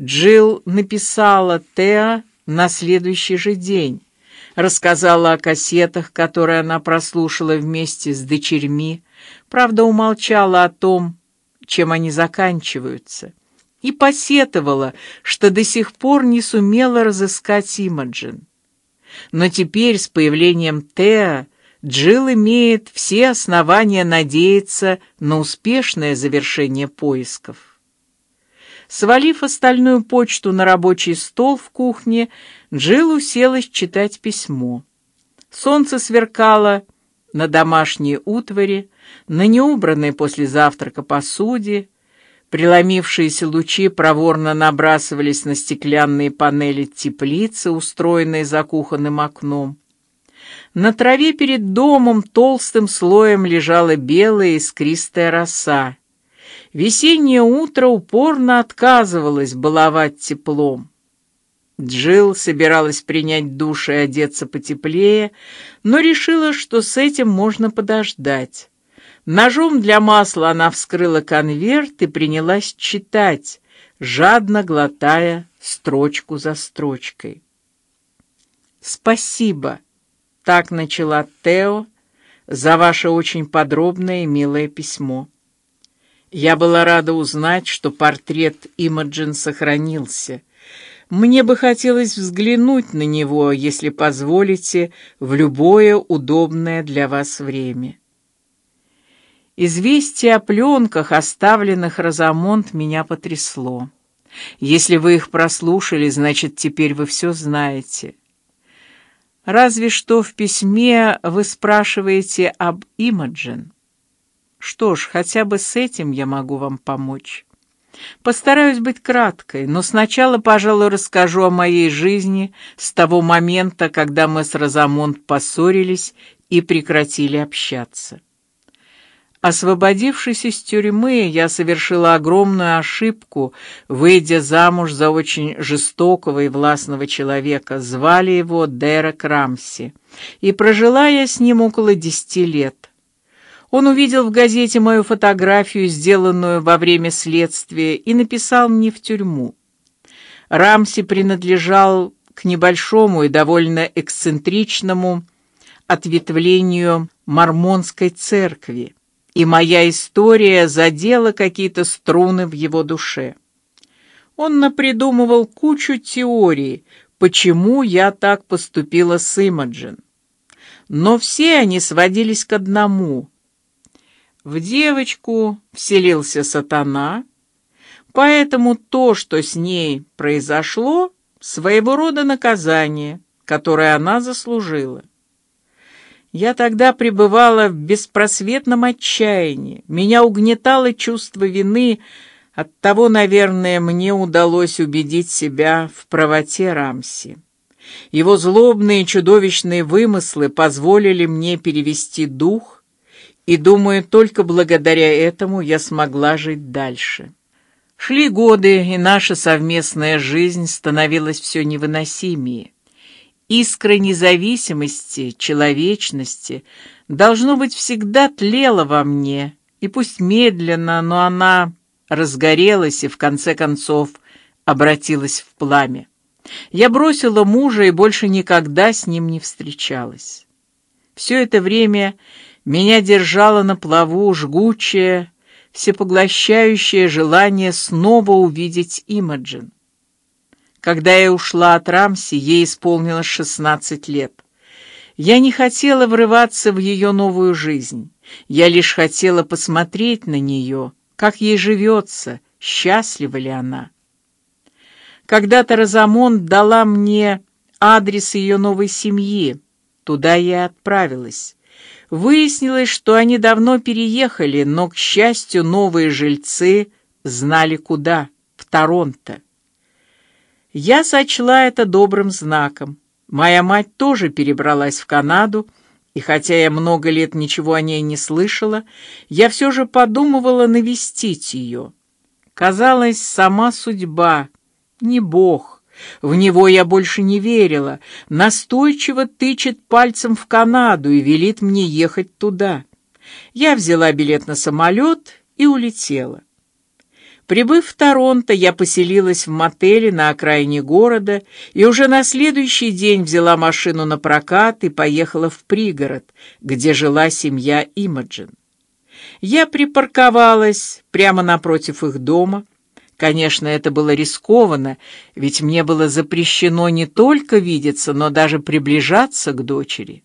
Джилл написала Теа на следующий же день, рассказала о кассетах, которые она прослушала вместе с дочерьми, правда умолчала о том, чем они заканчиваются, и посетовала, что до сих пор не сумела разыскать Имаджин. Но теперь с появлением Теа Джилл имеет все основания надеяться на успешное завершение поисков. Свалив остальную почту на рабочий стол в кухне, Джилл уселась читать письмо. Солнце сверкало на домашней утвари, на неубранной после завтрака посуде, Преломившиеся лучи проворно набрасывались на стеклянные панели теплицы, устроенные за кухонным окном. На траве перед домом толстым слоем лежала белая искристая роса. Весеннее утро упорно отказывалось баловать теплом. Джилл собиралась принять душ и одеться потеплее, но решила, что с этим можно подождать. Ножом для масла она вскрыла конверт и принялась читать, жадно глотая строчку за строчкой. Спасибо, так начала Тео, за ваше очень подробное и милое письмо. Я была рада узнать, что портрет Имаджин сохранился. Мне бы хотелось взглянуть на него, если позволите, в любое удобное для вас время. Известие о пленках, оставленных Розамонт, меня потрясло. Если вы их прослушали, значит, теперь вы все знаете. Разве что в письме вы спрашиваете об Имаджин. Что ж, хотя бы с этим я могу вам помочь. Постараюсь быть краткой, но сначала, пожалуй, расскажу о моей жизни с того момента, когда мы с Розамонт поссорились и прекратили общаться. Освободившись из тюрьмы, я совершила огромную ошибку, выйдя замуж за очень жестокого и властного человека. Звали его Дерек Рамси, и прожила я с ним около десяти лет. Он увидел в газете мою фотографию, сделанную во время следствия, и написал мне в тюрьму. Рамси принадлежал к небольшому и довольно эксцентричному ответвлению мормонской церкви и моя история задела какие-то струны в его душе. Он напридумывал кучу теорий, почему я так поступила с Имаджин, но все они сводились к одному: в девочку вселился сатана, поэтому то, что с ней произошло, своего рода наказание, которое она заслужила. Я тогда пребывала в беспросветном отчаянии. Меня угнетало чувство вины. От того, наверное, мне удалось убедить себя в правоте Рамси. Его злобные чудовищные вымыслы позволили мне перевести дух, и думаю, только благодаря этому я смогла жить дальше. Шли годы, и наша совместная жизнь становилась все невыносимее. Искра независимости, человечности должно быть всегда тлела во мне, и пусть медленно, но она разгорелась и в конце концов обратилась в пламя. Я бросила мужа и больше никогда с ним не встречалась. Все это время меня держало на плаву жгучее, всепоглощающее желание снова увидеть Имаджин. Когда я ушла от Рамси, ей исполнилось шестнадцать лет. Я не хотела врываться в ее новую жизнь. Я лишь хотела посмотреть на нее, как ей живется, счастлива ли она. Когда-то Розамонд дала мне адрес ее новой семьи. Туда я отправилась. Выяснилось, что они давно переехали, но к счастью новые жильцы знали куда в Торонто. Я сочла это добрым знаком. Моя мать тоже перебралась в Канаду, и хотя я много лет ничего о ней не слышала, я все же подумывала навестить ее. Казалось, сама судьба, не Бог, в него я больше не верила, настойчиво тычет пальцем в Канаду и велит мне ехать туда. Я взяла билет на самолет и улетела. Прибыв в Торонто, я поселилась в мотеле на окраине города и уже на следующий день взяла машину на прокат и поехала в пригород, где жила семья Имаджин. Я припарковалась прямо напротив их дома. Конечно, это было рискованно, ведь мне было запрещено не только видеться, но даже приближаться к дочери.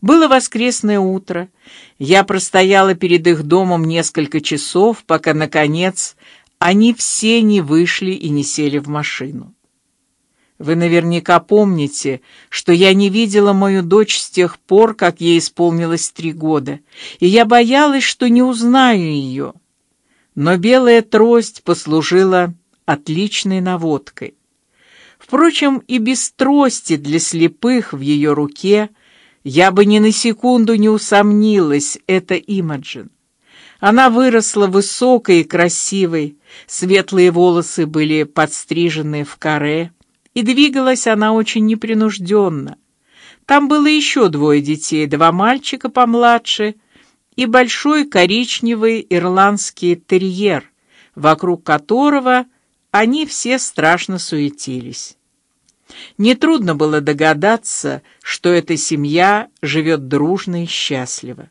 Было воскресное утро. Я простояла перед их домом несколько часов, пока наконец они все не вышли и не сели в машину. Вы наверняка помните, что я не видела мою дочь с тех пор, как ей исполнилось три года, и я боялась, что не узнаю ее. Но белая трость послужила отличной наводкой. Впрочем, и без трости для слепых в ее руке я бы ни на секунду не усомнилась, это Имаджин. Она выросла высокой и красивой, светлые волосы были подстрижены в каре, и двигалась она очень непринужденно. Там было еще двое детей, два мальчика помладше и большой коричневый ирландский терьер, вокруг которого они все страшно суетились. Нетрудно было догадаться, что эта семья живет дружно и счастливо.